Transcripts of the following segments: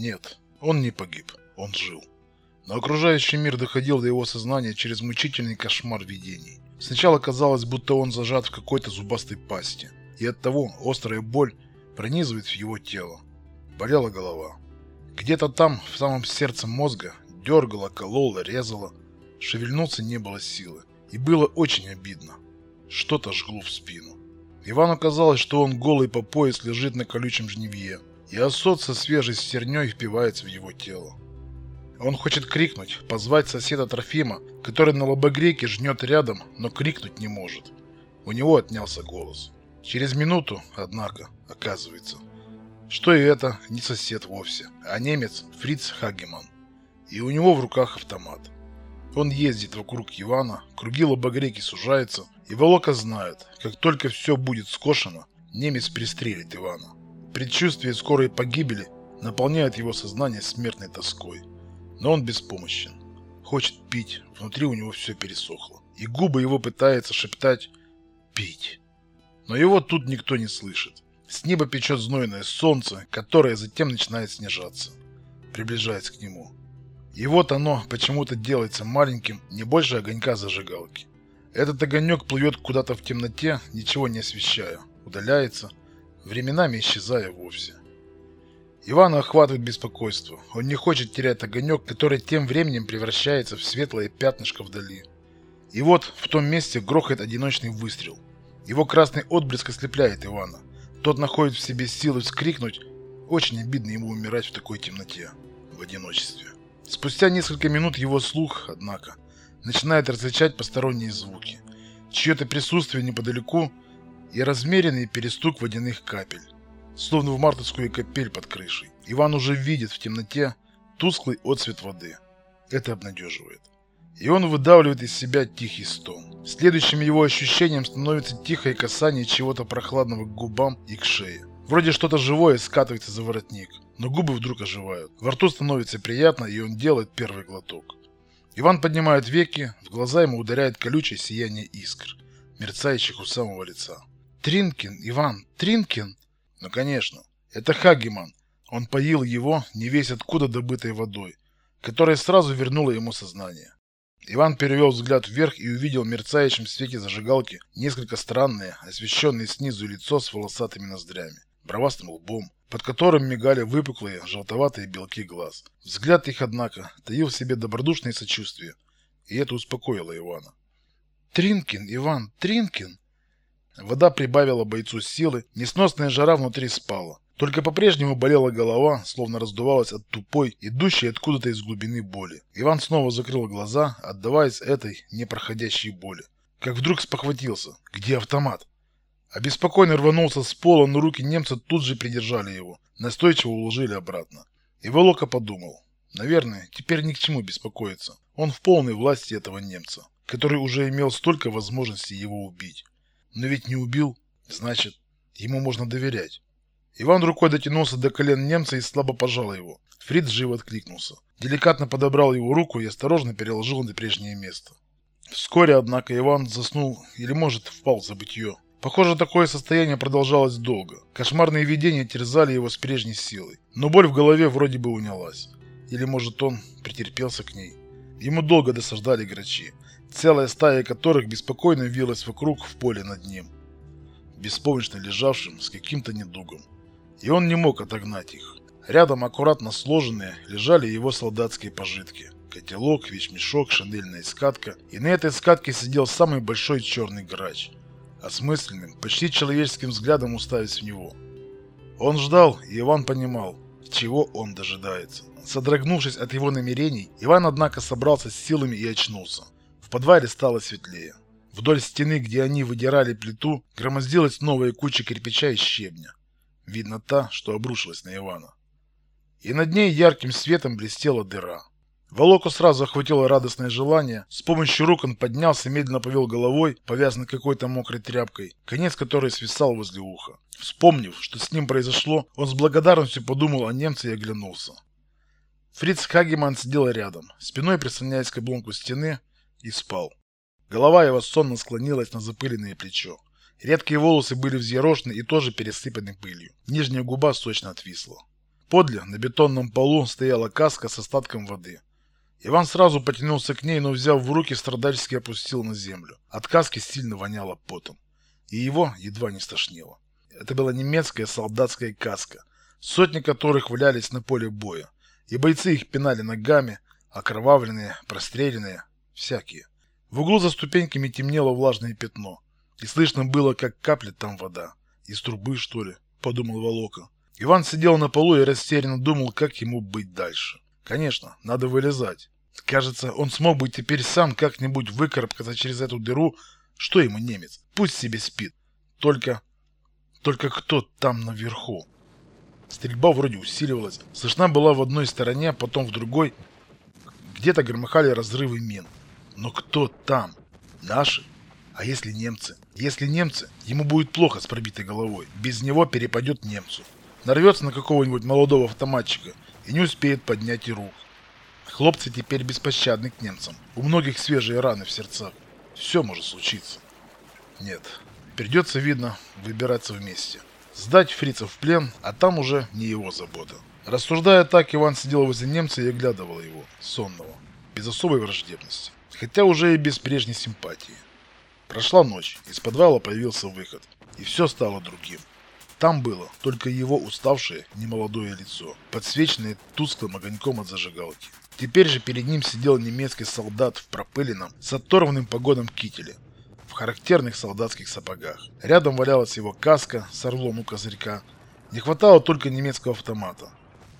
Нет, он не погиб, он жил. Но окружающий мир доходил до его сознания через мучительный кошмар видений. Сначала казалось, будто он зажат в какой-то зубастой пасти, и оттого острая боль пронизывает в его тело. Болела голова. Где-то там, в самом сердце мозга, дергала, колола, резала. Шевельнуться не было силы, и было очень обидно. Что-то жгло в спину. Ивану казалось, что он голый по пояс лежит на колючем жневье, и осот со свежей стерней впивается в его тело. Он хочет крикнуть, позвать соседа Трофима, который на лобогреке жнет рядом, но крикнуть не может. У него отнялся голос. Через минуту, однако, оказывается, что и это не сосед вовсе, а немец Фриц Хагеман. И у него в руках автомат. Он ездит вокруг Ивана, круги лобогреки сужаются, и Волока знает, как только все будет скошено, немец пристрелит Ивана. Предчувствие скорой погибели наполняет его сознание смертной тоской. Но он беспомощен. Хочет пить, внутри у него все пересохло. И губы его пытаются шептать «пить». Но его тут никто не слышит. С неба печет знойное солнце, которое затем начинает снижаться, приближаясь к нему. И вот оно почему-то делается маленьким, не больше огонька зажигалки. Этот огонек плывет куда-то в темноте, ничего не освещая, удаляется, временами исчезая вовсе. Ивана охватывает беспокойство. Он не хочет терять огонек, который тем временем превращается в светлое пятнышко вдали. И вот в том месте грохает одиночный выстрел. Его красный отблеск ослепляет Ивана. Тот находит в себе силы вскрикнуть. Очень обидно ему умирать в такой темноте, в одиночестве. Спустя несколько минут его слух, однако, начинает различать посторонние звуки. Чье-то присутствие неподалеку и размеренный перестук водяных капель. Словно в мартовскую капель под крышей. Иван уже видит в темноте тусклый отсвет воды. Это обнадеживает. И он выдавливает из себя тихий стон. Следующим его ощущением становится тихое касание чего-то прохладного к губам и к шее. Вроде что-то живое скатывается за воротник, но губы вдруг оживают. Во рту становится приятно, и он делает первый глоток. Иван поднимает веки, в глаза ему ударяет колючее сияние искр, мерцающих у самого лица. Тринкин, Иван, Тринкин? Ну, конечно, это Хагиман. Он поил его, не весь откуда добытой водой, которая сразу вернула ему сознание. Иван перевел взгляд вверх и увидел в мерцающем свете зажигалки несколько странное, освещенное снизу лицо с волосатыми ноздрями, бровастым лбом, под которым мигали выпуклые желтоватые белки глаз. Взгляд их, однако, таил в себе добродушное сочувствие, и это успокоило Ивана. «Тринкин, Иван, Тринкин!» Вода прибавила бойцу силы, несносная жара внутри спала. Только по-прежнему болела голова, словно раздувалась от тупой, идущей откуда-то из глубины боли. Иван снова закрыл глаза, отдаваясь этой непроходящей боли. Как вдруг спохватился. Где автомат? Обеспокоенно рванулся с пола, но руки немца тут же придержали его. Настойчиво уложили обратно. И Волока подумал. Наверное, теперь ни к чему беспокоиться. Он в полной власти этого немца, который уже имел столько возможностей его убить. Но ведь не убил, значит, ему можно доверять. Иван рукой дотянулся до колен немца и слабо пожал его. Фриц живо откликнулся. Деликатно подобрал его руку и осторожно переложил на прежнее место. Вскоре, однако, Иван заснул или, может, впал в забытье. Похоже, такое состояние продолжалось долго. Кошмарные видения терзали его с прежней силой. Но боль в голове вроде бы унялась. Или, может, он претерпелся к ней. Ему долго досаждали грачи, целая стая которых беспокойно вилась вокруг в поле над ним, беспомощно лежавшим с каким-то недугом и он не мог отогнать их. Рядом аккуратно сложенные лежали его солдатские пожитки. Котелок, вещмешок, шинельная скатка, и на этой скатке сидел самый большой черный грач, осмысленным, почти человеческим взглядом уставясь в него. Он ждал, и Иван понимал, чего он дожидается. Содрогнувшись от его намерений, Иван, однако, собрался с силами и очнулся. В подвале стало светлее. Вдоль стены, где они выдирали плиту, громоздилась новая куча кирпича и щебня. Видно та, что обрушилась на Ивана. И над ней ярким светом блестела дыра. Волоку сразу охватило радостное желание. С помощью рук он поднялся, медленно повел головой, повязанной какой-то мокрой тряпкой, конец которой свисал возле уха. Вспомнив, что с ним произошло, он с благодарностью подумал о немце и оглянулся. Фриц Хагеман сидел рядом, спиной прислоняясь к обломку стены, и спал. Голова его сонно склонилась на запыленное плечо. Редкие волосы были взъерошены и тоже пересыпаны пылью. Нижняя губа сочно отвисла. Подле, на бетонном полу, стояла каска с остатком воды. Иван сразу потянулся к ней, но, взяв в руки, страдальчески опустил на землю. От каски сильно воняло потом. И его едва не стошнило. Это была немецкая солдатская каска, сотни которых валялись на поле боя. И бойцы их пинали ногами, окровавленные, простреленные, всякие. В углу за ступеньками темнело влажное пятно. И слышно было, как каплет там вода. Из трубы, что ли, подумал Волока. Иван сидел на полу и растерянно думал, как ему быть дальше. Конечно, надо вылезать. Кажется, он смог бы теперь сам как-нибудь выкарабкаться через эту дыру. Что ему немец? Пусть себе спит. Только... Только кто там наверху? Стрельба вроде усиливалась. Слышна была в одной стороне, потом в другой. Где-то громыхали разрывы мин. Но кто там? Наши? А если немцы? Если немцы, ему будет плохо с пробитой головой. Без него перепадет немцу. Нарвется на какого-нибудь молодого автоматчика и не успеет поднять и рук. Хлопцы теперь беспощадны к немцам. У многих свежие раны в сердцах. Все может случиться. Нет, придется, видно, выбираться вместе. Сдать фрицев в плен, а там уже не его забота. Рассуждая так, Иван сидел возле немца и оглядывал его, сонного, без особой враждебности, хотя уже и без прежней симпатии. Прошла ночь, из подвала появился выход, и все стало другим. Там было только его уставшее немолодое лицо, подсвеченное тусклым огоньком от зажигалки. Теперь же перед ним сидел немецкий солдат в пропыленном, с оторванным погоном кителе, в характерных солдатских сапогах. Рядом валялась его каска с орлом у козырька. Не хватало только немецкого автомата.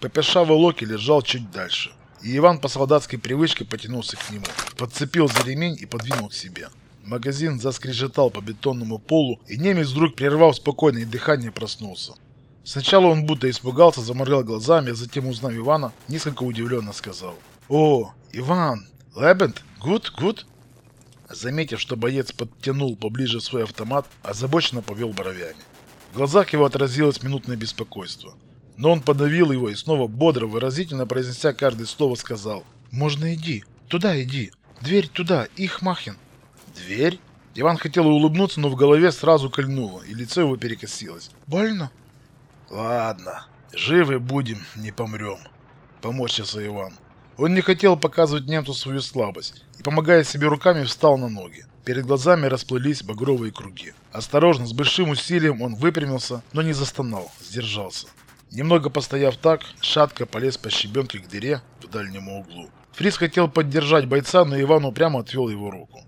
ППШ Волоки лежал чуть дальше, и Иван по солдатской привычке потянулся к нему, подцепил за ремень и подвинул к себе. Магазин заскрежетал по бетонному полу, и немец вдруг, прервав спокойное дыхание, проснулся. Сначала он будто испугался, заморгал глазами, а затем, узнав Ивана, несколько удивленно сказал. «О, Иван! Лебент? Гуд? Гуд?» Заметив, что боец подтянул поближе свой автомат, озабоченно повел бровями. В глазах его отразилось минутное беспокойство. Но он подавил его и снова бодро, выразительно произнеся каждое слово, сказал «Можно иди, туда иди, дверь туда, их махин». «Дверь?» Иван хотел улыбнуться, но в голове сразу кольнуло, и лицо его перекосилось. «Больно?» «Ладно, живы будем, не помрем», — поморщился Иван. Он не хотел показывать немцу свою слабость, и, помогая себе руками, встал на ноги. Перед глазами расплылись багровые круги. Осторожно, с большим усилием он выпрямился, но не застонал, сдержался. Немного постояв так, шатко полез по щебенке к дыре в дальнем углу. Фриц хотел поддержать бойца, но Иван упрямо отвел его руку.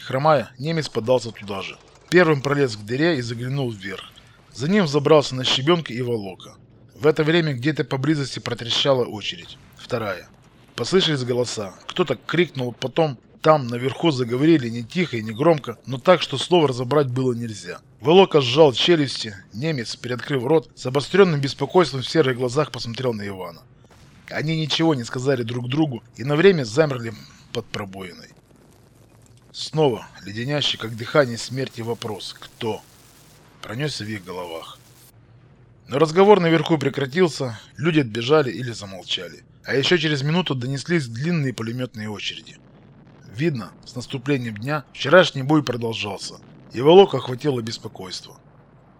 Хромая, немец подался туда же. Первым пролез к дыре и заглянул вверх. За ним забрался на щебенка и волока. В это время где-то поблизости протрещала очередь. Вторая. Послышались голоса. Кто-то крикнул, потом там наверху заговорили не тихо и не громко, но так, что слово разобрать было нельзя. Волока сжал челюсти, немец, приоткрыв рот, с обостренным беспокойством в серых глазах посмотрел на Ивана. Они ничего не сказали друг другу и на время замерли под пробоиной. Снова леденящий, как дыхание смерти, вопрос «Кто?». Пронесся в их головах. Но разговор наверху прекратился, люди отбежали или замолчали. А еще через минуту донеслись длинные пулеметные очереди. Видно, с наступлением дня вчерашний бой продолжался, и Волок охватило беспокойство.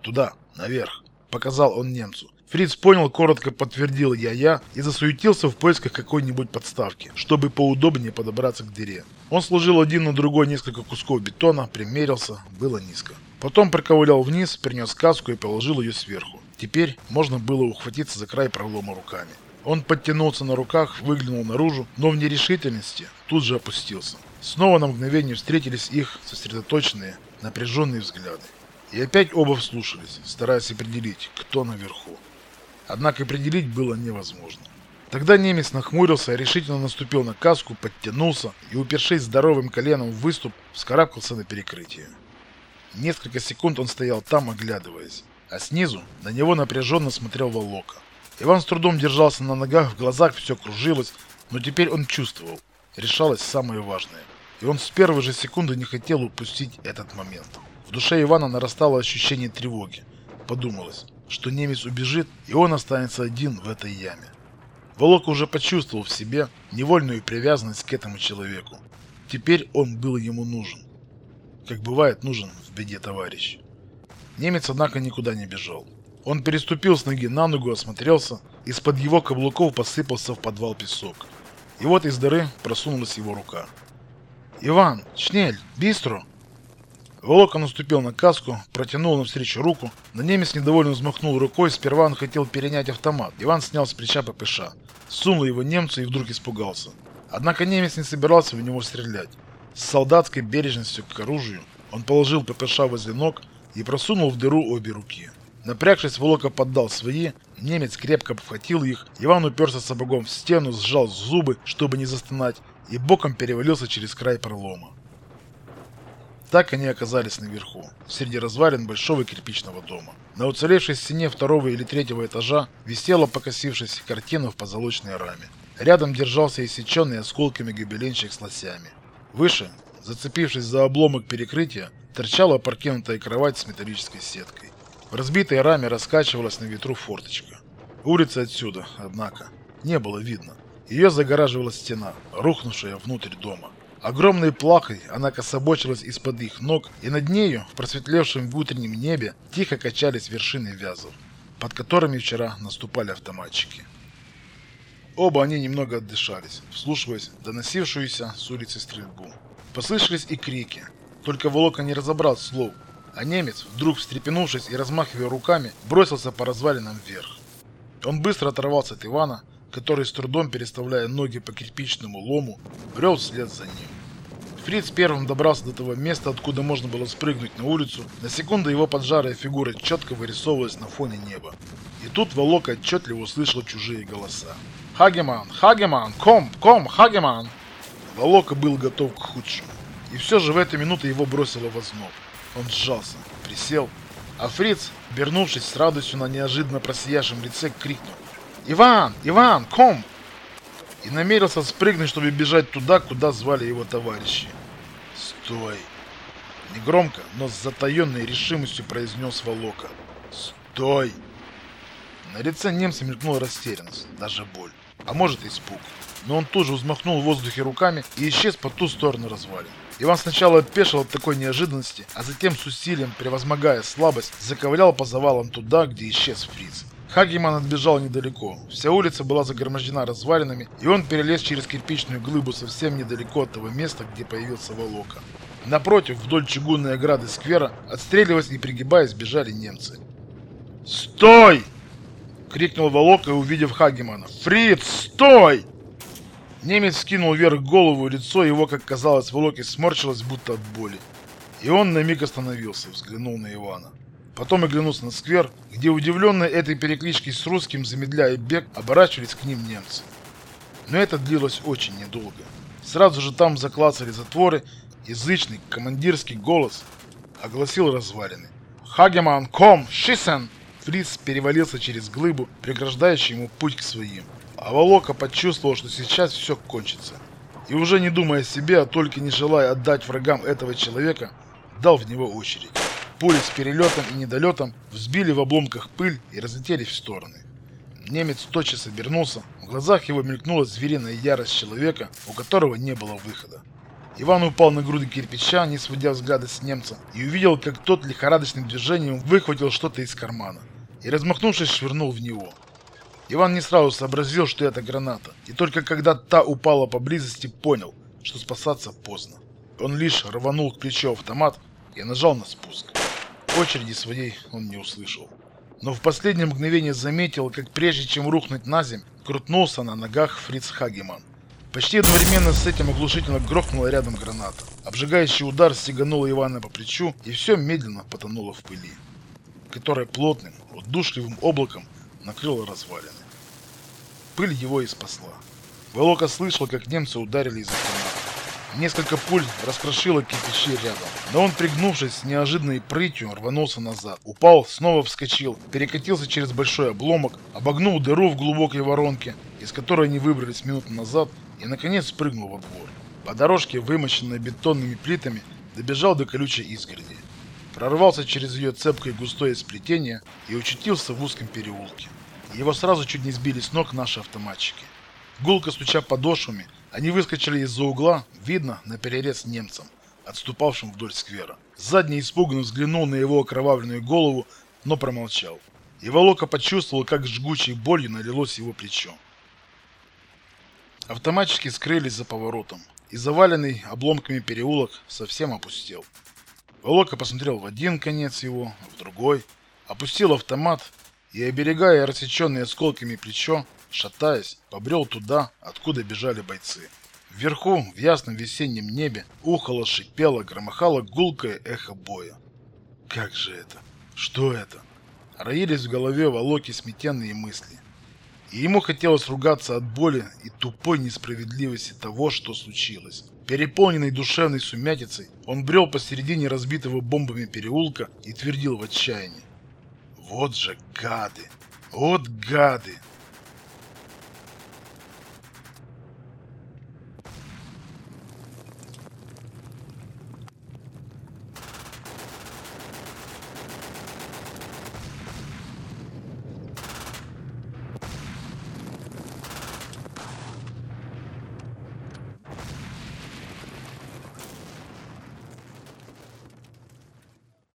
«Туда, наверх», — показал он немцу. Фриц понял, коротко подтвердил я-я и засуетился в поисках какой-нибудь подставки, чтобы поудобнее подобраться к дыре. Он сложил один на другой несколько кусков бетона, примерился, было низко. Потом проковылял вниз, принес каску и положил ее сверху. Теперь можно было ухватиться за край пролома руками. Он подтянулся на руках, выглянул наружу, но в нерешительности тут же опустился. Снова на мгновение встретились их сосредоточенные, напряженные взгляды. И опять оба вслушались, стараясь определить, кто наверху. Однако определить было невозможно. Тогда немец нахмурился, решительно наступил на каску, подтянулся и, упершись здоровым коленом в выступ, вскарабкался на перекрытие. Несколько секунд он стоял там, оглядываясь, а снизу на него напряженно смотрел Волока. Иван с трудом держался на ногах, в глазах все кружилось, но теперь он чувствовал, решалось самое важное. И он с первой же секунды не хотел упустить этот момент. В душе Ивана нарастало ощущение тревоги. Подумалось, что немец убежит, и он останется один в этой яме. Волок уже почувствовал в себе невольную привязанность к этому человеку. Теперь он был ему нужен. Как бывает нужен в беде товарищ. Немец, однако, никуда не бежал. Он переступил с ноги на ногу, осмотрелся. Из-под его каблуков посыпался в подвал песок. И вот из дыры просунулась его рука. «Иван! Шнель! Бистро!» Волока наступил на каску, протянул навстречу руку, но немец недовольно взмахнул рукой, сперва он хотел перенять автомат. Иван снял с плеча ППШ, сунул его немцу и вдруг испугался. Однако немец не собирался в него стрелять. С солдатской бережностью к оружию он положил ППШ возле ног и просунул в дыру обе руки. Напрягшись, Волока поддал свои, немец крепко обхватил их, Иван уперся сапогом в стену, сжал зубы, чтобы не застонать, и боком перевалился через край пролома. Так они оказались наверху, среди развалин большого кирпичного дома. На уцелевшей стене второго или третьего этажа висела покосившаяся картина в позолоченной раме. Рядом держался иссеченный осколками гобеленчик с лосями. Выше, зацепившись за обломок перекрытия, торчала опрокинутая кровать с металлической сеткой. В разбитой раме раскачивалась на ветру форточка. Улицы отсюда, однако, не было видно. Ее загораживала стена, рухнувшая внутрь дома. Огромной плахой она кособочилась из-под их ног, и над нею, в просветлевшем в утреннем небе, тихо качались вершины вязов, под которыми вчера наступали автоматчики. Оба они немного отдышались, вслушиваясь доносившуюся с улицы стрельбу. Послышались и крики, только Волока не разобрал слов, а немец, вдруг встрепенувшись и размахивая руками, бросился по развалинам вверх. Он быстро оторвался от Ивана, который с трудом переставляя ноги по кирпичному лому, брел вслед за ним. Фриц первым добрался до того места, откуда можно было спрыгнуть на улицу. На секунду его поджарая фигура четко вырисовывалась на фоне неба. И тут Волок отчетливо услышал чужие голоса. «Хагеман! Хагеман! Ком! Ком! Хагеман!» Волока был готов к худшему. И все же в эту минуту его бросило в озноб. Он сжался, присел, а Фриц, вернувшись с радостью на неожиданно просияшем лице, крикнул. «Иван! Иван! Ком!» И намерился спрыгнуть, чтобы бежать туда, куда звали его товарищи. «Стой!» Негромко, но с затаенной решимостью произнес Волока. «Стой!» На лице немца мелькнула растерянность, даже боль, а может испуг. Но он тут же взмахнул в воздухе руками и исчез по ту сторону развалин. Иван сначала опешил от такой неожиданности, а затем с усилием, превозмогая слабость, заковылял по завалам туда, где исчез фриц. Хагиман отбежал недалеко. Вся улица была загромождена развалинами, и он перелез через кирпичную глыбу совсем недалеко от того места, где появился Волока. Напротив, вдоль чугунной ограды сквера, отстреливаясь и пригибаясь, бежали немцы. «Стой!» — крикнул Волока, увидев Хагимана. «Фриц, стой!» Немец скинул вверх голову, лицо его, как казалось, Волоке сморщилось, будто от боли. И он на миг остановился, взглянул на Ивана. Потом оглянулся на сквер, где удивленные этой перекличкой с русским, замедляя бег, оборачивались к ним немцы. Но это длилось очень недолго. Сразу же там заклацали затворы, язычный командирский голос огласил развалины. «Хагеман, ком, шисен!» Фриц перевалился через глыбу, преграждающую ему путь к своим. А Волока почувствовал, что сейчас все кончится. И уже не думая о себе, а только не желая отдать врагам этого человека, дал в него очередь. Пули с перелетом и недолетом взбили в обломках пыль и разлетелись в стороны. Немец тотчас обернулся, в глазах его мелькнула звериная ярость человека, у которого не было выхода. Иван упал на груды кирпича, не сводя взгляда с немца, и увидел, как тот лихорадочным движением выхватил что-то из кармана и, размахнувшись, швырнул в него. Иван не сразу сообразил, что это граната, и только когда та упала поблизости, понял, что спасаться поздно. Он лишь рванул к плечу автомат и нажал на спуск. Очереди своей он не услышал. Но в последнее мгновение заметил, как прежде чем рухнуть на землю, крутнулся на ногах Фриц Хагеман. Почти одновременно с этим оглушительно грохнула рядом граната. Обжигающий удар стеганул Ивана по плечу, и все медленно потонуло в пыли, которая плотным, удушливым облаком накрыла развалины. Пыль его и спасла. Волока слышал, как немцы ударили из автомата. Несколько пуль раскрошило кирпичи рядом, но он, пригнувшись с неожиданной прытью, рванулся назад. Упал, снова вскочил, перекатился через большой обломок, обогнул дыру в глубокой воронке, из которой они выбрались минуту назад, и, наконец, спрыгнул во двор. По дорожке, вымощенной бетонными плитами, добежал до колючей изгороди. Прорвался через ее цепкое густое сплетение и очутился в узком переулке. Его сразу чуть не сбили с ног наши автоматчики. Гулко стуча подошвами, они выскочили из-за угла, видно, на перерез немцам, отступавшим вдоль сквера. Задний испуганно взглянул на его окровавленную голову, но промолчал. и Волока почувствовал, как жгучей болью налилось его плечо. Автоматчики скрылись за поворотом, и заваленный обломками переулок совсем опустел. Волока посмотрел в один конец его, в другой, опустил автомат и, оберегая рассеченные осколками плечо, шатаясь, побрел туда, откуда бежали бойцы. Вверху, в ясном весеннем небе, ухало, шипело, громыхало гулкое эхо боя. Как же это? Что это? Роились в голове Волоки сметенные мысли. И ему хотелось ругаться от боли и тупой несправедливости того, что случилось. Переполненный душевной сумятицей, он брел посередине разбитого бомбами переулка и твердил в отчаянии. Вот же гады! Вот гады!